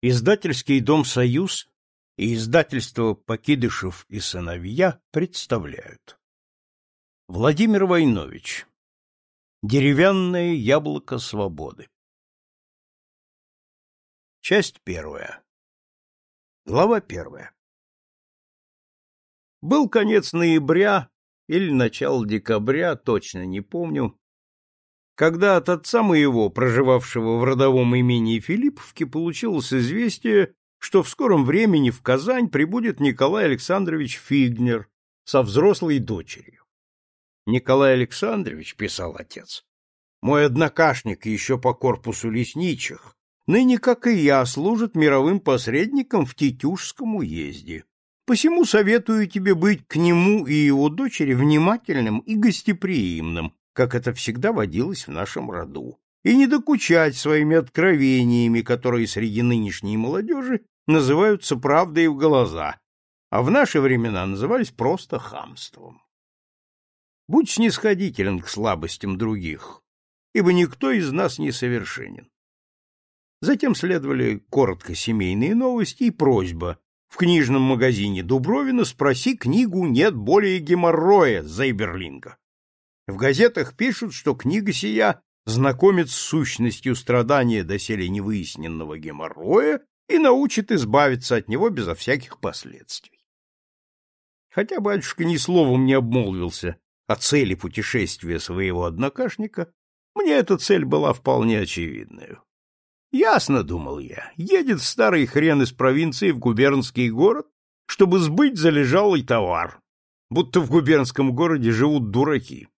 Издательский дом «Союз» и издательство «Покидышев и сыновья» представляют. Владимир Войнович. Деревянное яблоко свободы. Часть первая. Глава первая. Был конец ноября или начало декабря, точно не помню, когда от отца моего, проживавшего в родовом имении Филипповки, получилось известие, что в скором времени в Казань прибудет Николай Александрович Фигнер со взрослой дочерью. Николай Александрович, писал отец, мой однокашник еще по корпусу лесничих, ныне, как и я, служит мировым посредником в Тетюшском уезде. Посему советую тебе быть к нему и его дочери внимательным и гостеприимным, как это всегда водилось в нашем роду, и не докучать своими откровениями, которые среди нынешней молодежи называются правдой в глаза, а в наши времена назывались просто хамством. Будь снисходителен к слабостям других, ибо никто из нас не совершенен. Затем следовали коротко семейные новости и просьба в книжном магазине Дубровина спроси книгу «Нет более геморроя» Зайберлинга. В газетах пишут, что книга сия знакомит с сущностью страдания доселе невыясненного геморроя и научит избавиться от него безо всяких последствий. Хотя батюшка ни словом не обмолвился о цели путешествия своего однокашника, мне эта цель была вполне очевидной. Ясно, думал я, едет старый хрен из провинции в губернский город, чтобы сбыть залежалый товар, будто в губернском городе живут дураки.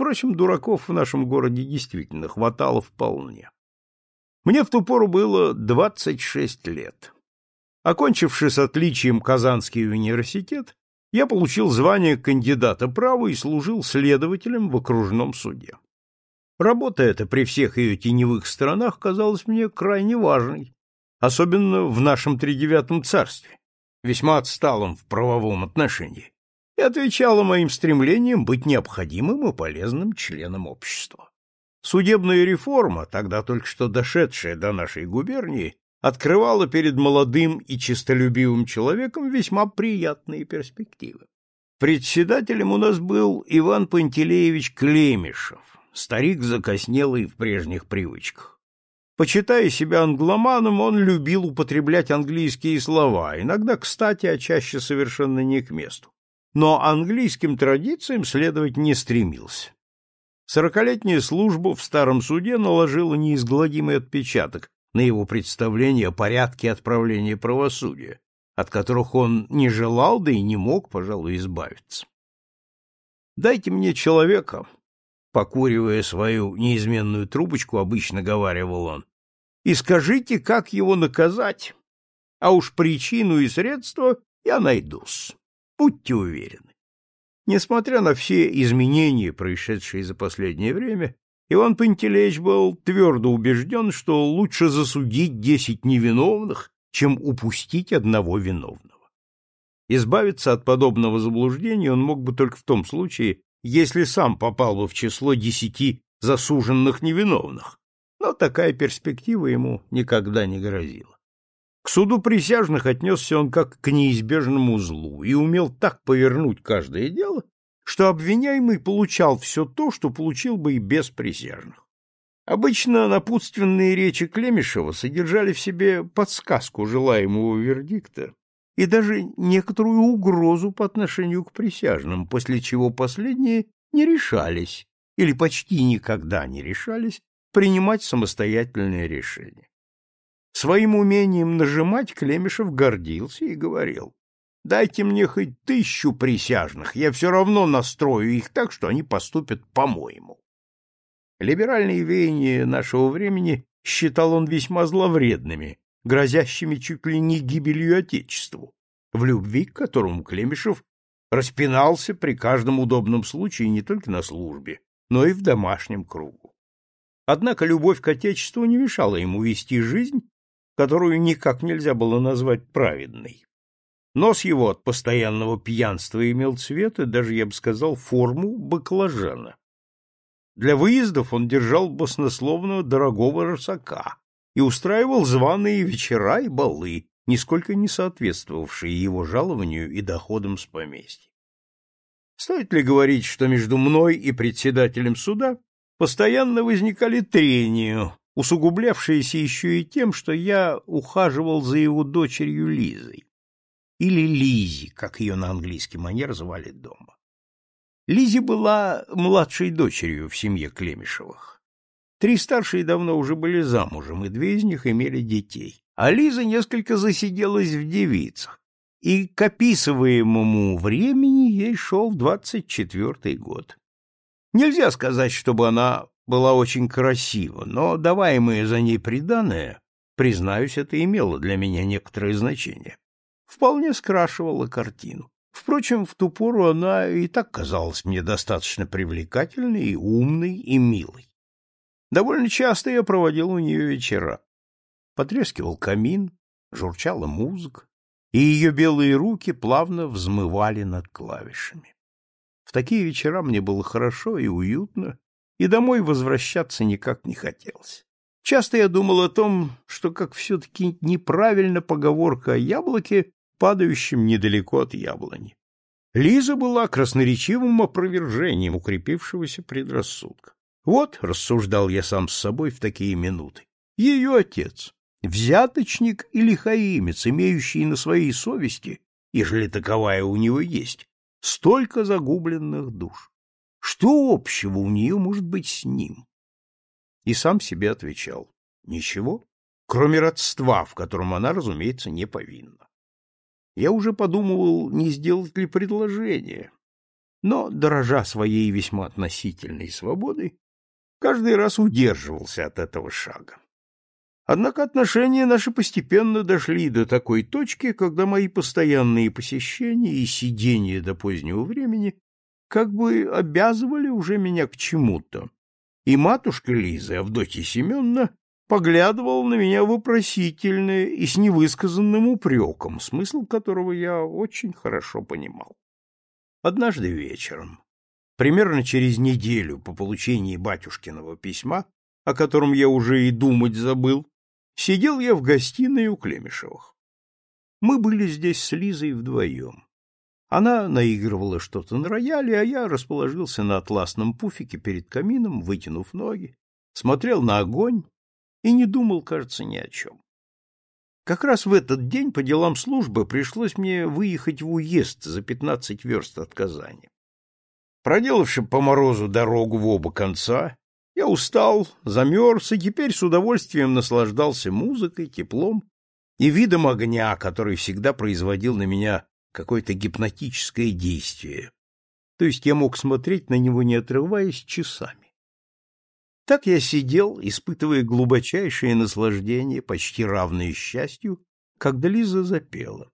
Впрочем, дураков в нашем городе действительно хватало вполне. Мне в ту пору было 26 лет. Окончивши с отличием Казанский университет, я получил звание кандидата права и служил следователем в окружном суде. Работа эта при всех ее теневых сторонах казалась мне крайне важной, особенно в нашем тридевятом царстве, весьма отсталом в правовом отношении и отвечала моим стремлениям быть необходимым и полезным членом общества. Судебная реформа, тогда только что дошедшая до нашей губернии, открывала перед молодым и честолюбивым человеком весьма приятные перспективы. Председателем у нас был Иван Пантелеевич Клемешев, старик закоснелый в прежних привычках. Почитая себя англоманом, он любил употреблять английские слова, иногда кстати, а чаще совершенно не к месту но английским традициям следовать не стремился. Сорокалетняя служба в старом суде наложила неизгладимый отпечаток на его представление о порядке отправления правосудия, от которых он не желал, да и не мог, пожалуй, избавиться. «Дайте мне человека», — покуривая свою неизменную трубочку, обычно говаривал он, — «и скажите, как его наказать, а уж причину и средства я найдусь». Будьте уверены. Несмотря на все изменения, происшедшие за последнее время, Иван Пантелеич был твердо убежден, что лучше засудить десять невиновных, чем упустить одного виновного. Избавиться от подобного заблуждения он мог бы только в том случае, если сам попал бы в число десяти засуженных невиновных, но такая перспектива ему никогда не грозила. Суду присяжных отнесся он как к неизбежному злу и умел так повернуть каждое дело, что обвиняемый получал все то, что получил бы и без присяжных. Обычно напутственные речи Клемешева содержали в себе подсказку желаемого вердикта и даже некоторую угрозу по отношению к присяжным, после чего последние не решались или почти никогда не решались принимать самостоятельное решение. Своим умением нажимать Клемешев гордился и говорил, «Дайте мне хоть тысячу присяжных, я все равно настрою их так, что они поступят по-моему». Либеральные веяния нашего времени считал он весьма зловредными, грозящими чуть ли не гибелью Отечеству, в любви к которому Клемешев распинался при каждом удобном случае не только на службе, но и в домашнем кругу. Однако любовь к Отечеству не мешала ему вести жизнь, которую никак нельзя было назвать праведной. Нос его от постоянного пьянства имел цвет и даже, я бы сказал, форму баклажана. Для выездов он держал баснословного дорогого рысака, и устраивал званые вечера и балы, нисколько не соответствовавшие его жалованию и доходам с поместья. Стоит ли говорить, что между мной и председателем суда постоянно возникали трения, усугублявшиеся еще и тем, что я ухаживал за его дочерью Лизой, или Лизи, как ее на английский манер звали дома. Лизи была младшей дочерью в семье Клемешевых. Три старшие давно уже были замужем, и две из них имели детей. А Лиза несколько засиделась в девицах, и к описываемому времени ей шел двадцать четвертый год. Нельзя сказать, чтобы она была очень красива, но даваемое за ней приданое, признаюсь, это имело для меня некоторое значение. Вполне скрашивало картину. Впрочем, в ту пору она и так казалась мне достаточно привлекательной умной и милой. Довольно часто я проводил у нее вечера. Потрескивал камин, журчала музыка, и ее белые руки плавно взмывали над клавишами. В такие вечера мне было хорошо и уютно, и домой возвращаться никак не хотелось. Часто я думал о том, что как все-таки неправильно поговорка о яблоке, падающем недалеко от яблони. Лиза была красноречивым опровержением укрепившегося предрассудка. Вот, рассуждал я сам с собой в такие минуты, ее отец, взяточник и лихаимец, имеющий на своей совести, ежели таковая у него есть, столько загубленных душ. Что общего у нее может быть с ним? И сам себе отвечал. Ничего, кроме родства, в котором она, разумеется, не повинна. Я уже подумывал, не сделать ли предложение, но, дорожа своей весьма относительной свободой, каждый раз удерживался от этого шага. Однако отношения наши постепенно дошли до такой точки, когда мои постоянные посещения и сидения до позднего времени как бы обязывали уже меня к чему-то. И матушка Лиза, Авдотья Семеновна, поглядывала на меня вопросительно и с невысказанным упреком, смысл которого я очень хорошо понимал. Однажды вечером, примерно через неделю по получении батюшкиного письма, о котором я уже и думать забыл, Сидел я в гостиной у Клемешевых. Мы были здесь с Лизой вдвоем. Она наигрывала что-то на рояле, а я расположился на атласном пуфике перед камином, вытянув ноги, смотрел на огонь и не думал, кажется, ни о чем. Как раз в этот день по делам службы пришлось мне выехать в уезд за пятнадцать верст от Казани. Проделавши по морозу дорогу в оба конца, я устал, замерз и теперь с удовольствием наслаждался музыкой, теплом и видом огня, который всегда производил на меня какое-то гипнотическое действие. То есть я мог смотреть на него, не отрываясь, часами. Так я сидел, испытывая глубочайшее наслаждение, почти равное счастью, когда Лиза запела.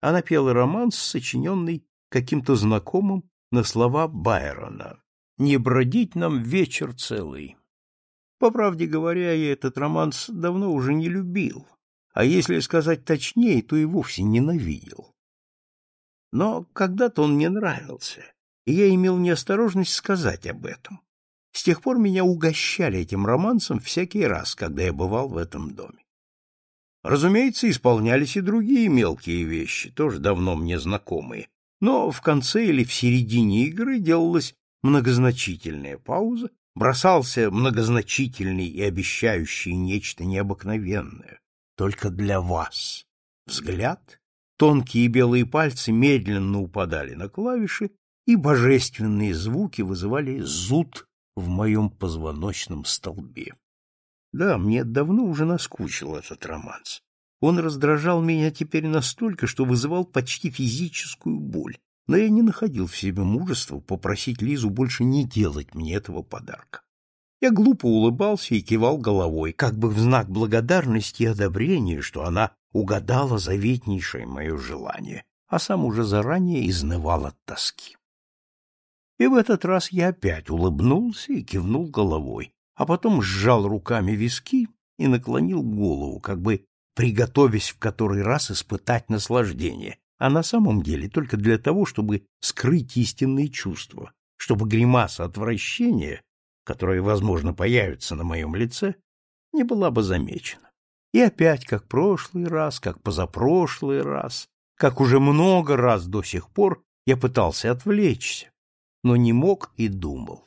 Она пела романс, сочиненный каким-то знакомым на слова Байрона не бродить нам вечер целый. По правде говоря, я этот романс давно уже не любил, а если сказать точнее, то и вовсе ненавидел. Но когда-то он мне нравился, и я имел неосторожность сказать об этом. С тех пор меня угощали этим романсом всякий раз, когда я бывал в этом доме. Разумеется, исполнялись и другие мелкие вещи, тоже давно мне знакомые, но в конце или в середине игры делалось многозначительная пауза, бросался многозначительный и обещающий нечто необыкновенное, только для вас. Взгляд, тонкие белые пальцы медленно упадали на клавиши, и божественные звуки вызывали зуд в моем позвоночном столбе. Да, мне давно уже наскучил этот романс. Он раздражал меня теперь настолько, что вызывал почти физическую боль но я не находил в себе мужества попросить Лизу больше не делать мне этого подарка. Я глупо улыбался и кивал головой, как бы в знак благодарности и одобрения, что она угадала заветнейшее мое желание, а сам уже заранее изнывал от тоски. И в этот раз я опять улыбнулся и кивнул головой, а потом сжал руками виски и наклонил голову, как бы приготовясь в который раз испытать наслаждение, а на самом деле только для того, чтобы скрыть истинные чувства, чтобы гримаса отвращения, которая, возможно, появится на моем лице, не была бы замечена. И опять, как прошлый раз, как позапрошлый раз, как уже много раз до сих пор, я пытался отвлечься, но не мог и думал.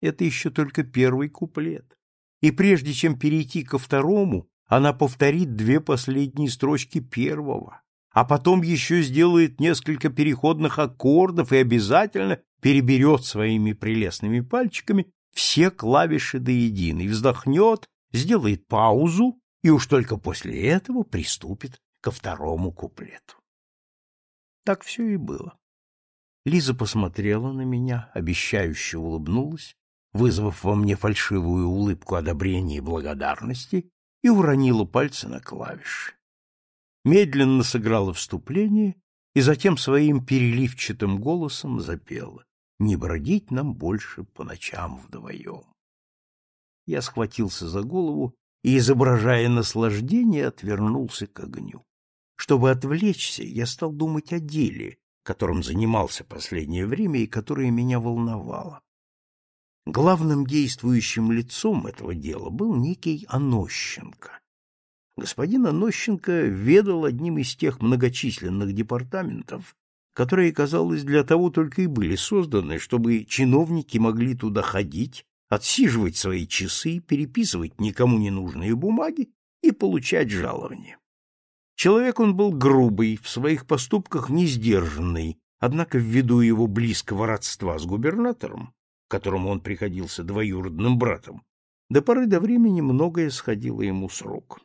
Это еще только первый куплет. И прежде чем перейти ко второму, она повторит две последние строчки первого, а потом еще сделает несколько переходных аккордов и обязательно переберет своими прелестными пальчиками все клавиши до единой, вздохнет, сделает паузу и уж только после этого приступит ко второму куплету. Так все и было. Лиза посмотрела на меня, обещающе улыбнулась, вызвав во мне фальшивую улыбку одобрения и благодарности, и уронила пальцы на клавиши. Медленно сыграла вступление и затем своим переливчатым голосом запела «Не бродить нам больше по ночам вдвоем». Я схватился за голову и, изображая наслаждение, отвернулся к огню. Чтобы отвлечься, я стал думать о деле, которым занимался последнее время и которое меня волновало. Главным действующим лицом этого дела был некий Анощенко. Господин Анощенко ведал одним из тех многочисленных департаментов, которые, казалось, для того только и были созданы, чтобы чиновники могли туда ходить, отсиживать свои часы, переписывать никому не нужные бумаги и получать жалования. Человек он был грубый, в своих поступках несдержанный, однако ввиду его близкого родства с губернатором которому он приходился двоюродным братом, до поры до времени многое сходило ему с рук.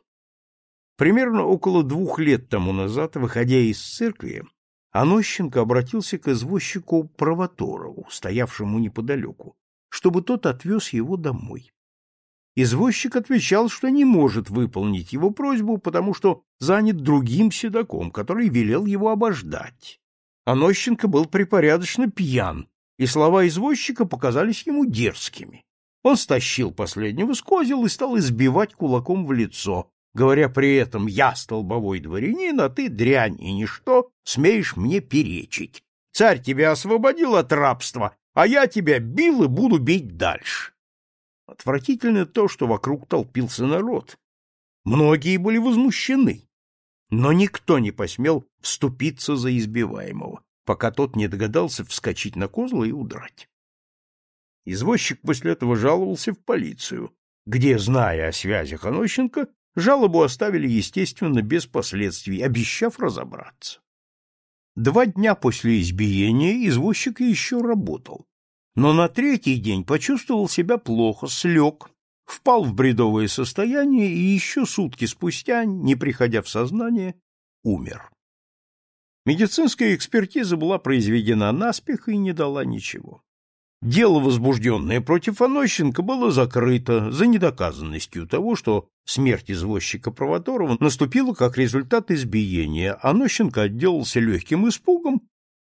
Примерно около двух лет тому назад, выходя из церкви, Анощенко обратился к извозчику Провоторову, стоявшему неподалеку, чтобы тот отвез его домой. Извозчик отвечал, что не может выполнить его просьбу, потому что занят другим седаком, который велел его обождать. Анощенко был припорядочно пьян и слова извозчика показались ему дерзкими. Он стащил последнего с козел и стал избивать кулаком в лицо, говоря при этом «Я столбовой дворянин, а ты дрянь и ничто, смеешь мне перечить. Царь тебя освободил от рабства, а я тебя бил и буду бить дальше». Отвратительно то, что вокруг толпился народ. Многие были возмущены, но никто не посмел вступиться за избиваемого пока тот не догадался вскочить на козла и удрать. Извозчик после этого жаловался в полицию, где, зная о связях Анощенко, жалобу оставили, естественно, без последствий, обещав разобраться. Два дня после избиения извозчик еще работал, но на третий день почувствовал себя плохо, слег, впал в бредовое состояние и еще сутки спустя, не приходя в сознание, умер. Медицинская экспертиза была произведена наспех и не дала ничего. Дело, возбужденное против Анощенко, было закрыто за недоказанностью того, что смерть извозчика Провоторова наступила как результат избиения. Анощенко отделался легким испугом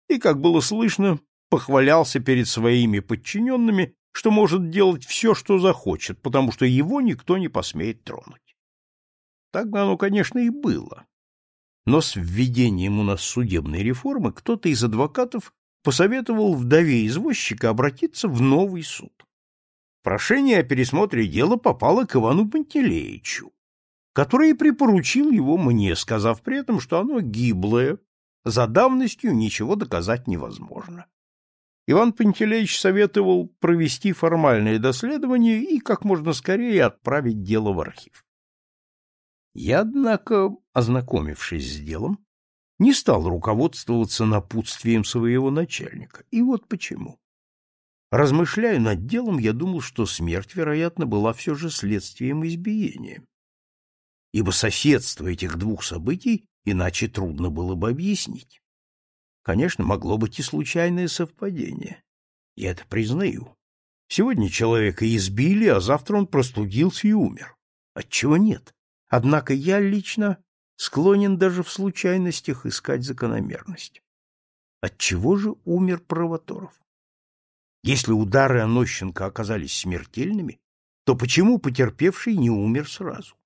и, как было слышно, похвалялся перед своими подчиненными, что может делать все, что захочет, потому что его никто не посмеет тронуть. Так оно, конечно, и было но с введением у нас судебной реформы кто-то из адвокатов посоветовал вдове извозчика обратиться в новый суд. Прошение о пересмотре дела попало к Ивану Пантелеичу, который припоручил его мне, сказав при этом, что оно гиблое, за давностью ничего доказать невозможно. Иван Пантелеич советовал провести формальное доследование и как можно скорее отправить дело в архив. Я, однако, ознакомившись с делом, не стал руководствоваться напутствием своего начальника. И вот почему. Размышляя над делом, я думал, что смерть, вероятно, была все же следствием избиения. Ибо соседство этих двух событий иначе трудно было бы объяснить. Конечно, могло быть и случайное совпадение. Я это признаю. Сегодня человека избили, а завтра он простудился и умер. Отчего нет? Однако я лично склонен даже в случайностях искать закономерность. Отчего же умер Провоторов? Если удары Анощенко оказались смертельными, то почему потерпевший не умер сразу?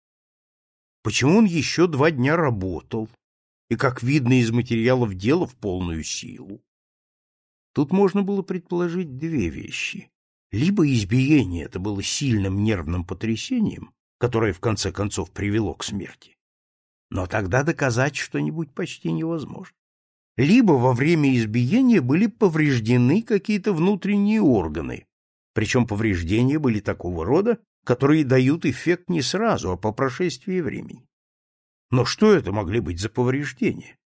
Почему он еще два дня работал, и, как видно из материалов дела, в полную силу? Тут можно было предположить две вещи. Либо избиение это было сильным нервным потрясением, которое в конце концов привело к смерти. Но тогда доказать что-нибудь почти невозможно. Либо во время избиения были повреждены какие-то внутренние органы, причем повреждения были такого рода, которые дают эффект не сразу, а по прошествии времени. Но что это могли быть за повреждения?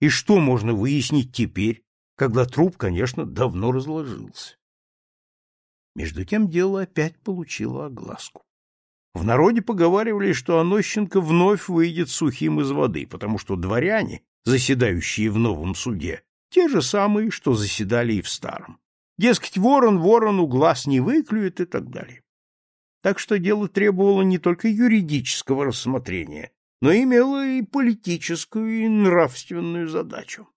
И что можно выяснить теперь, когда труп, конечно, давно разложился? Между тем дело опять получило огласку. В народе поговаривали, что Онощенко вновь выйдет сухим из воды, потому что дворяне, заседающие в новом суде, те же самые, что заседали и в старом. Дескать, ворон ворону глаз не выклюет и так далее. Так что дело требовало не только юридического рассмотрения, но имело и политическую, и нравственную задачу.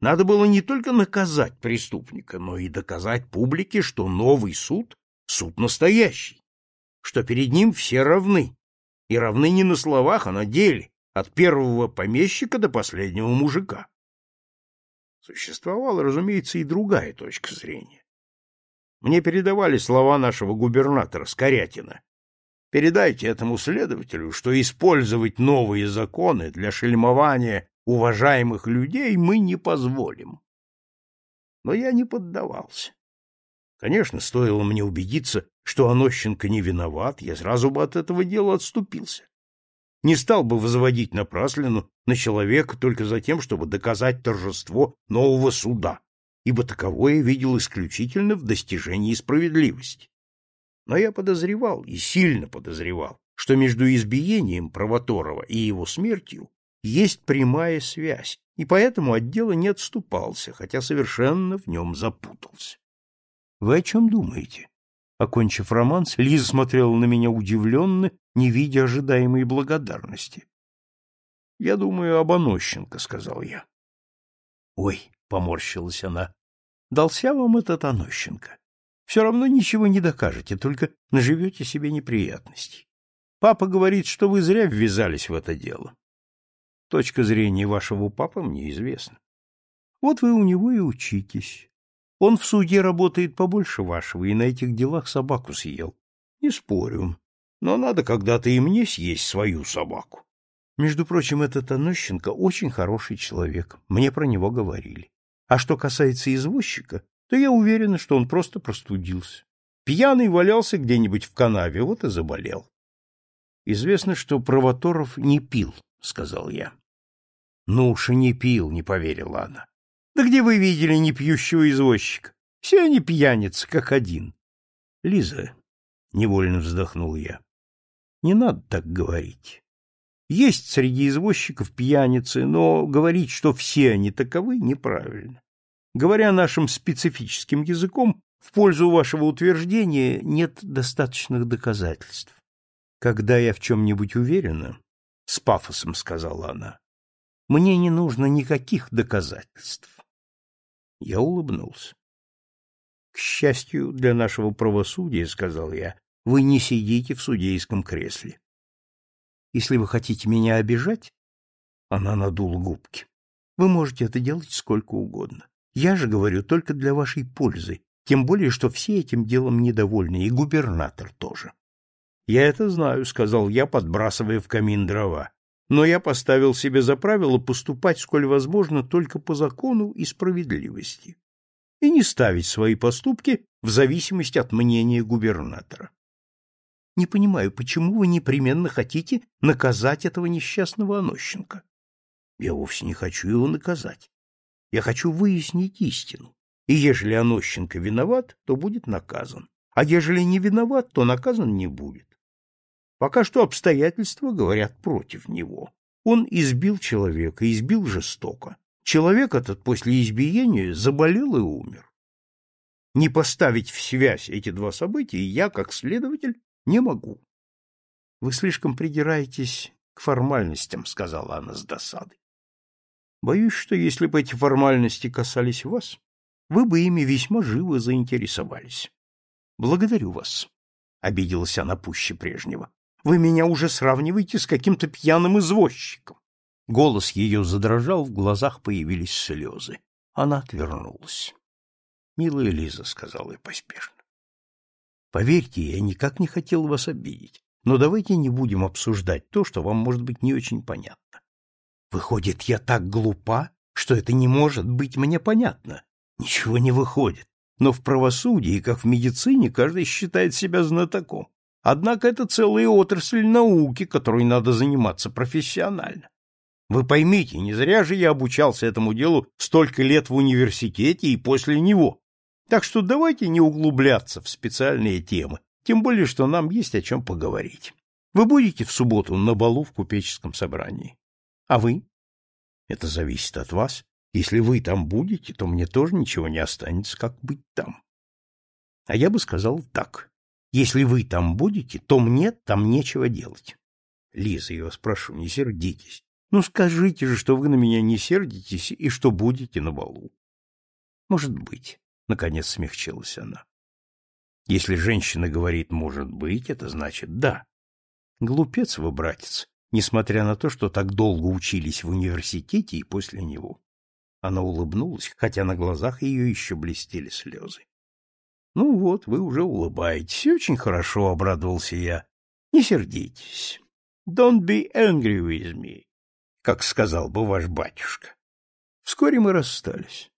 Надо было не только наказать преступника, но и доказать публике, что новый суд — суд настоящий, что перед ним все равны, и равны не на словах, а на деле, от первого помещика до последнего мужика. Существовала, разумеется, и другая точка зрения. Мне передавали слова нашего губернатора Скорятина. Передайте этому следователю, что использовать новые законы для шельмования уважаемых людей мы не позволим. Но я не поддавался. Конечно, стоило мне убедиться, что Онощенко не виноват, я сразу бы от этого дела отступился. Не стал бы возводить напраслину на человека только за тем, чтобы доказать торжество нового суда, ибо таковое видел исключительно в достижении справедливости. Но я подозревал, и сильно подозревал, что между избиением Провоторова и его смертью есть прямая связь, и поэтому от дела не отступался, хотя совершенно в нем запутался. — Вы о чем думаете? Окончив романс, Лиза смотрела на меня удивленно, не видя ожидаемой благодарности. — Я думаю об Онощенко, — сказал я. — Ой, — поморщилась она, — дался вам этот Онощенко. Все равно ничего не докажете, только наживете себе неприятностей. Папа говорит, что вы зря ввязались в это дело. Точка зрения вашего папы мне известна. Вот вы у него и учитесь. Он в суде работает побольше вашего и на этих делах собаку съел. Не спорю. Но надо когда-то и мне съесть свою собаку. Между прочим, этот Онощенко очень хороший человек. Мне про него говорили. А что касается извозчика, то я уверена, что он просто простудился. Пьяный валялся где-нибудь в канаве, вот и заболел. Известно, что Провоторов не пил, — сказал я. — Ну уж и не пил, — не поверила она. — Да где вы видели непьющего извозчика? Все они пьяницы, как один. — Лиза, — невольно вздохнул я, — не надо так говорить. Есть среди извозчиков пьяницы, но говорить, что все они таковы, неправильно. Говоря нашим специфическим языком, в пользу вашего утверждения нет достаточных доказательств. Когда я в чем-нибудь уверена, — с пафосом сказала она. — Мне не нужно никаких доказательств. Я улыбнулся. — К счастью для нашего правосудия, — сказал я, — вы не сидите в судейском кресле. Если вы хотите меня обижать, — она надула губки, — вы можете это делать сколько угодно. Я же говорю только для вашей пользы, тем более, что все этим делом недовольны, и губернатор тоже. Я это знаю, сказал я, подбрасывая в камин дрова. Но я поставил себе за правило поступать сколь возможно только по закону и справедливости и не ставить свои поступки в зависимости от мнения губернатора. Не понимаю, почему вы непременно хотите наказать этого несчастного Онощенко? Я вовсе не хочу его наказать. Я хочу выяснить истину. И ежели Онощенко виноват, то будет наказан. А ежели не виноват, то наказан не будет. Пока что обстоятельства говорят против него. Он избил человека, избил жестоко. Человек этот после избиения заболел и умер. Не поставить в связь эти два события я, как следователь, не могу. — Вы слишком придираетесь к формальностям, — сказала она с досадой. — Боюсь, что если бы эти формальности касались вас, вы бы ими весьма живо заинтересовались. — Благодарю вас, — обиделась она пуще прежнего. Вы меня уже сравниваете с каким-то пьяным извозчиком. Голос ее задрожал, в глазах появились слезы. Она отвернулась. — Милая Лиза, — сказал я поспешно, — поверьте, я никак не хотел вас обидеть. Но давайте не будем обсуждать то, что вам может быть не очень понятно. Выходит, я так глупа, что это не может быть мне понятно. Ничего не выходит. Но в правосудии, как в медицине, каждый считает себя знатоком. Однако это целая отрасль науки, которой надо заниматься профессионально. Вы поймите, не зря же я обучался этому делу столько лет в университете и после него. Так что давайте не углубляться в специальные темы, тем более, что нам есть о чем поговорить. Вы будете в субботу на балу в купеческом собрании. А вы? Это зависит от вас. Если вы там будете, то мне тоже ничего не останется, как быть там. А я бы сказал так. Если вы там будете, то мне там нечего делать. Лиза, я вас прошу, не сердитесь. Ну, скажите же, что вы на меня не сердитесь и что будете на балу. Может быть, — наконец смягчилась она. Если женщина говорит «может быть», это значит «да». Глупец вы, братец, несмотря на то, что так долго учились в университете и после него. Она улыбнулась, хотя на глазах ее еще блестели слезы. — Ну вот, вы уже улыбаетесь. Очень хорошо, — обрадовался я. — Не сердитесь. Don't be angry with me как сказал бы ваш батюшка. Вскоре мы расстались.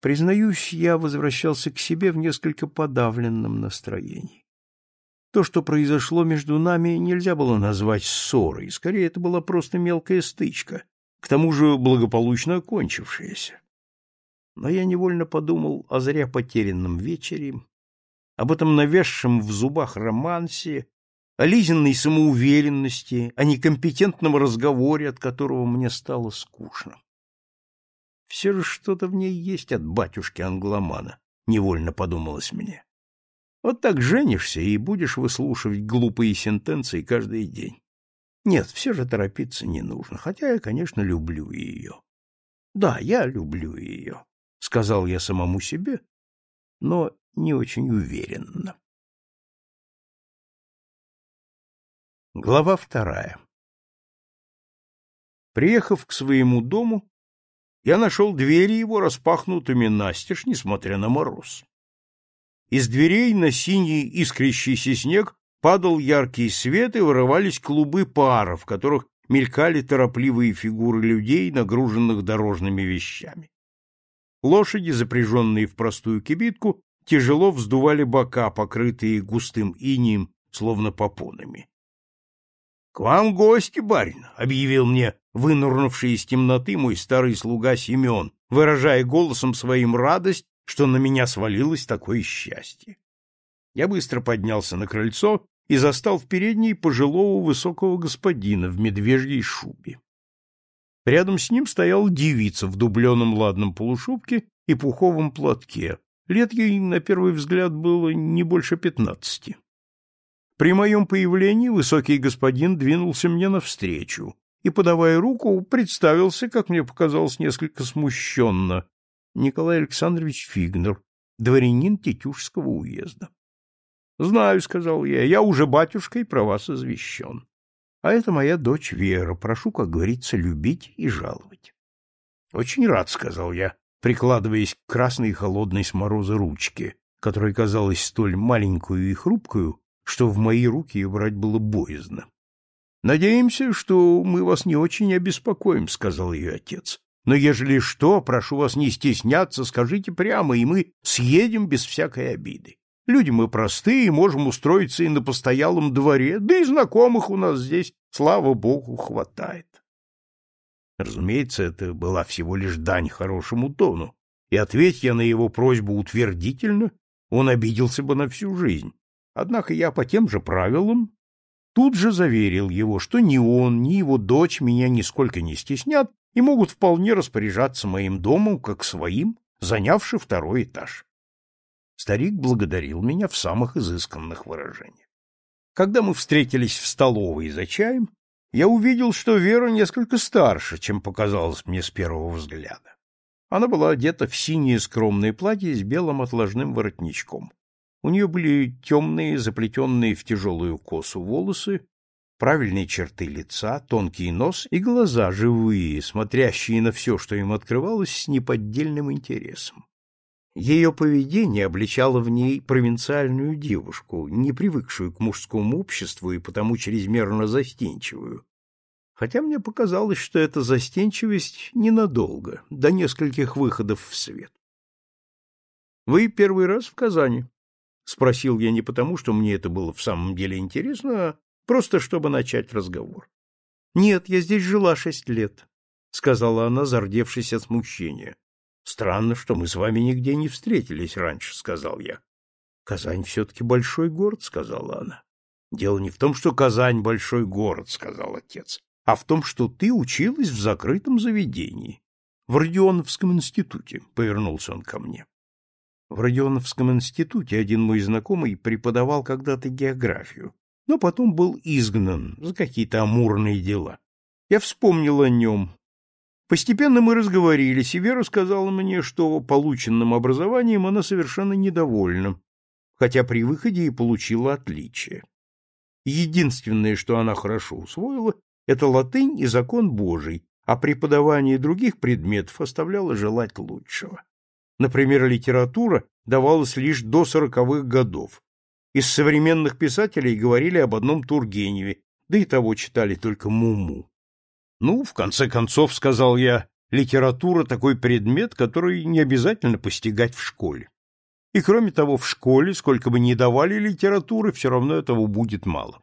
Признаюсь, я возвращался к себе в несколько подавленном настроении. То, что произошло между нами, нельзя было назвать ссорой, скорее это была просто мелкая стычка, к тому же благополучно окончившаяся. Но я невольно подумал о зря потерянном вечере, об этом навязшем в зубах романсе о Лизиной самоуверенности, о некомпетентном разговоре, от которого мне стало скучно. Все же что-то в ней есть от батюшки-англомана, невольно подумалось мне. Вот так женишься и будешь выслушивать глупые сентенции каждый день. Нет, все же торопиться не нужно, хотя я, конечно, люблю ее. Да, я люблю ее, — сказал я самому себе, но не очень уверенно. Глава вторая Приехав к своему дому, я нашел двери его распахнутыми настежь, несмотря на мороз. Из дверей на синий искрящийся снег падал яркий свет и вырывались клубы пара, в которых мелькали торопливые фигуры людей, нагруженных дорожными вещами. Лошади, запряженные в простую кибитку, тяжело вздували бока, покрытые густым инием, словно попонами. — К вам гости, барин, — объявил мне вынурнувший из темноты мой старый слуга Семен, выражая голосом своим радость, что на меня свалилось такое счастье. Я быстро поднялся на крыльцо и застал в передней пожилого высокого господина в медвежьей шубе. Рядом с ним стояла девица в дубленом ладном полушубке и пуховом платке. Лет ей, на первый взгляд, было не больше пятнадцати. При моем появлении высокий господин двинулся мне навстречу и, подавая руку, представился, как мне показалось, несколько смущенно. Николай Александрович Фигнер, дворянин Тетюшского уезда. — Знаю, — сказал я, — я уже батюшкой про вас извещен. А это моя дочь Вера, прошу, как говорится, любить и жаловать. — Очень рад, — сказал я, прикладываясь к красной холодной с мороза ручке, которая казалась столь маленькую и хрупкую, что в мои руки ее брать было боязно. — Надеемся, что мы вас не очень обеспокоим, — сказал ее отец. — Но ежели что, прошу вас не стесняться, скажите прямо, и мы съедем без всякой обиды. Люди мы простые, можем устроиться и на постоялом дворе, да и знакомых у нас здесь, слава богу, хватает. Разумеется, это была всего лишь дань хорошему тону, и ответь я на его просьбу утвердительно, он обиделся бы на всю жизнь. Однако я по тем же правилам тут же заверил его, что ни он, ни его дочь меня нисколько не стеснят и могут вполне распоряжаться моим домом как своим, занявши второй этаж. Старик благодарил меня в самых изысканных выражениях. Когда мы встретились в столовой за чаем, я увидел, что Вера несколько старше, чем показалось мне с первого взгляда. Она была одета в синее скромное платье с белым отложным воротничком. У нее были темные, заплетенные в тяжелую косу волосы, правильные черты лица, тонкий нос и глаза живые, смотрящие на все, что им открывалось, с неподдельным интересом. Ее поведение обличало в ней провинциальную девушку, не привыкшую к мужскому обществу и потому чрезмерно застенчивую. Хотя мне показалось, что эта застенчивость ненадолго, до нескольких выходов в свет. «Вы первый раз в Казани?» — спросил я не потому, что мне это было в самом деле интересно, а просто чтобы начать разговор. «Нет, я здесь жила шесть лет», — сказала она, зардевшись от смущения. Странно, что мы с вами нигде не встретились раньше, сказал я. Казань все-таки большой город, сказала она. Дело не в том, что Казань большой город, сказал отец, а в том, что ты училась в закрытом заведении. В Родионовском институте, повернулся он ко мне. В Родионовском институте один мой знакомый преподавал когда-то географию, но потом был изгнан за какие-то амурные дела. Я вспомнил о нем, Постепенно мы разговорились, и Вера сказала мне, что полученным образованием она совершенно недовольна, хотя при выходе и получила отличие. Единственное, что она хорошо усвоила, это латынь и закон Божий, а преподавание других предметов оставляло желать лучшего. Например, литература давалась лишь до сороковых годов. Из современных писателей говорили об одном Тургеневе, да и того читали только Муму. Ну, в конце концов, сказал я, литература такой предмет, который не обязательно постигать в школе. И кроме того, в школе, сколько бы ни давали литературы, все равно этого будет мало.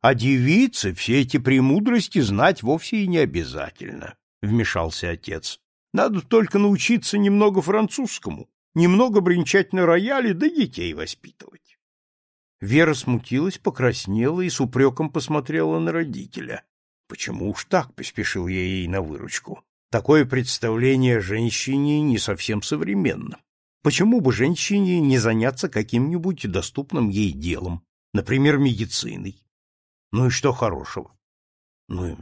А девице все эти премудрости знать вовсе и не обязательно, вмешался отец. Надо только научиться немного французскому, немного бренчать на рояле, да детей воспитывать. Вера смутилась, покраснела и с упреком посмотрела на родителя. Почему уж так поспешил я ей на выручку? Такое представление женщине не совсем современно. Почему бы женщине не заняться каким-нибудь доступным ей делом, например, медициной? Ну и что хорошего? Ну,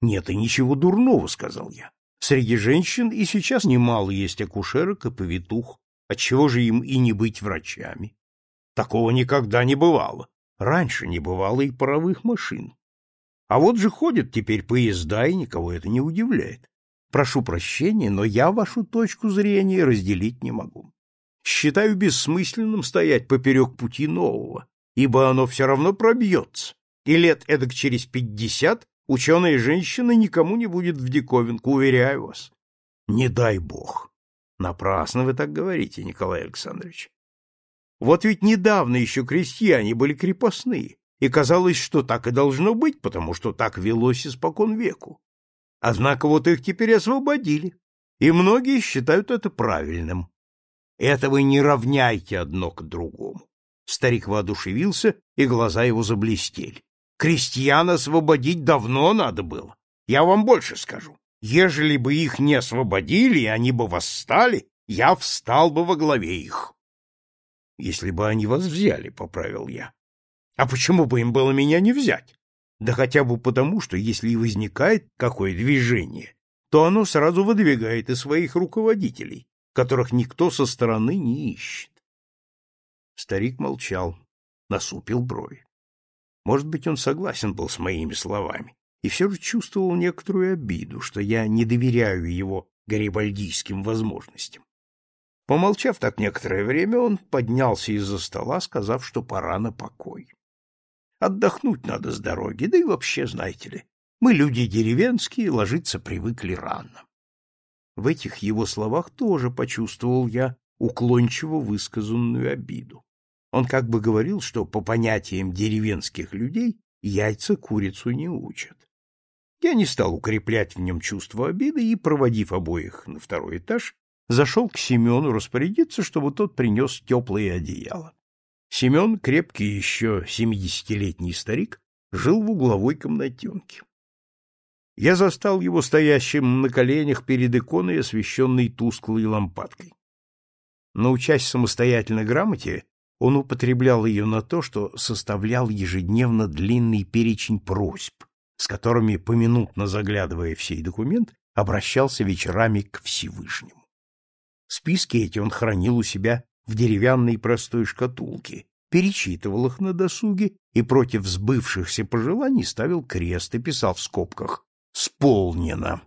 нет и ничего дурного, сказал я. Среди женщин и сейчас немало есть акушерок и повитух. Отчего же им и не быть врачами? Такого никогда не бывало. Раньше не бывало и паровых машин. А вот же ходят теперь поезда, и никого это не удивляет. Прошу прощения, но я вашу точку зрения разделить не могу. Считаю бессмысленным стоять поперек пути нового, ибо оно все равно пробьется, и лет эдак через пятьдесят ученая женщина никому не будет в диковинку, уверяю вас. Не дай бог. Напрасно вы так говорите, Николай Александрович. Вот ведь недавно еще крестьяне были крепостные, и казалось, что так и должно быть, потому что так велось испокон веку. Однако вот их теперь освободили, и многие считают это правильным. Это вы не равняйте одно к другому. Старик воодушевился, и глаза его заблестели. Крестьян освободить давно надо было. Я вам больше скажу. Ежели бы их не освободили, и они бы восстали, я встал бы во главе их. Если бы они вас взяли, — поправил я. А почему бы им было меня не взять? Да хотя бы потому, что если и возникает какое движение, то оно сразу выдвигает и своих руководителей, которых никто со стороны не ищет. Старик молчал, насупил брови. Может быть, он согласен был с моими словами, и все же чувствовал некоторую обиду, что я не доверяю его гарибальдийским возможностям. Помолчав так некоторое время, он поднялся из-за стола, сказав, что пора на покой. Отдохнуть надо с дороги, да и вообще, знаете ли, мы люди деревенские, ложиться привыкли рано. В этих его словах тоже почувствовал я уклончиво высказанную обиду. Он как бы говорил, что по понятиям деревенских людей яйца курицу не учат. Я не стал укреплять в нем чувство обиды и, проводив обоих на второй этаж, зашел к Семену распорядиться, чтобы тот принес теплые одеяла. Семен, крепкий еще семидесятилетний старик, жил в угловой комнатенке. Я застал его стоящим на коленях перед иконой, освещенной тусклой лампадкой. Научась самостоятельно грамоте, он употреблял ее на то, что составлял ежедневно длинный перечень просьб, с которыми, поминутно заглядывая в сей документ, обращался вечерами к Всевышнему. Списки эти он хранил у себя в деревянной простой шкатулке, перечитывал их на досуге и против сбывшихся пожеланий ставил крест и писал в скобках «Сполнено».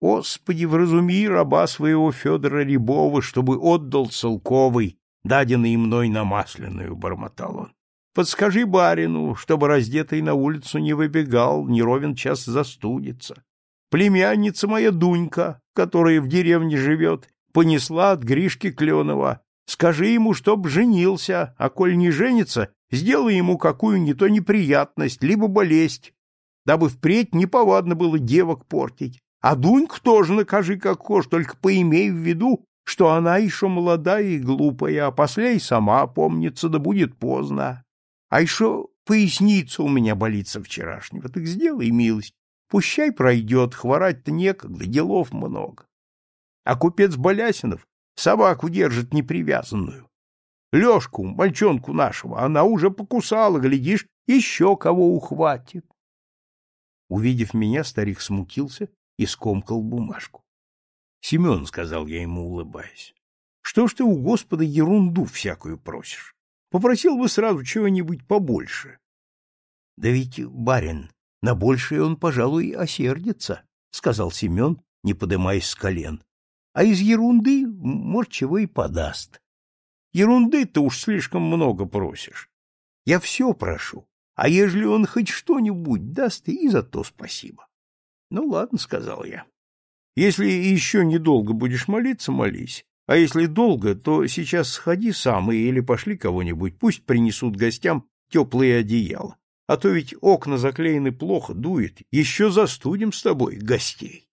Господи, вразуми раба своего Федора Рябова, чтобы отдал целковый, даденный мной на масляную, — бормотал он. Подскажи барину, чтобы раздетый на улицу не выбегал, не ровен час застудится. Племянница моя Дунька, которая в деревне живет, понесла от Гришки Кленова. Скажи ему, чтоб женился, а коль не женится, сделай ему какую ни то неприятность, либо болезнь, дабы впредь неповадно было девок портить. А Дуньку тоже накажи как хошь, только поимей в виду, что она еще молодая и глупая, а после и сама помнится, да будет поздно. А еще поясница у меня болится вчерашнего, так сделай милость. Пущай пройдет, хворать-то некогда, делов много. А купец Болясинов собаку держит непривязанную. Лёшку, мальчонку нашего, она уже покусала, глядишь, еще кого ухватит. Увидев меня, старик смутился и скомкал бумажку. — Семен, — сказал я ему, улыбаясь, — что ж ты у Господа ерунду всякую просишь? Попросил бы сразу чего-нибудь побольше. — Да ведь, барин, на большее он, пожалуй, осердится, — сказал Семен, не подымаясь с колен. — А из ерунды, может, чего и подаст. Ерунды ты уж слишком много просишь. Я все прошу, а ежели он хоть что-нибудь даст, и за то спасибо. Ну, ладно, — сказал я. Если еще недолго будешь молиться, молись. А если долго, то сейчас сходи сам или пошли кого-нибудь, пусть принесут гостям теплые одеяла. А то ведь окна заклеены плохо, дует. Еще застудим с тобой гостей.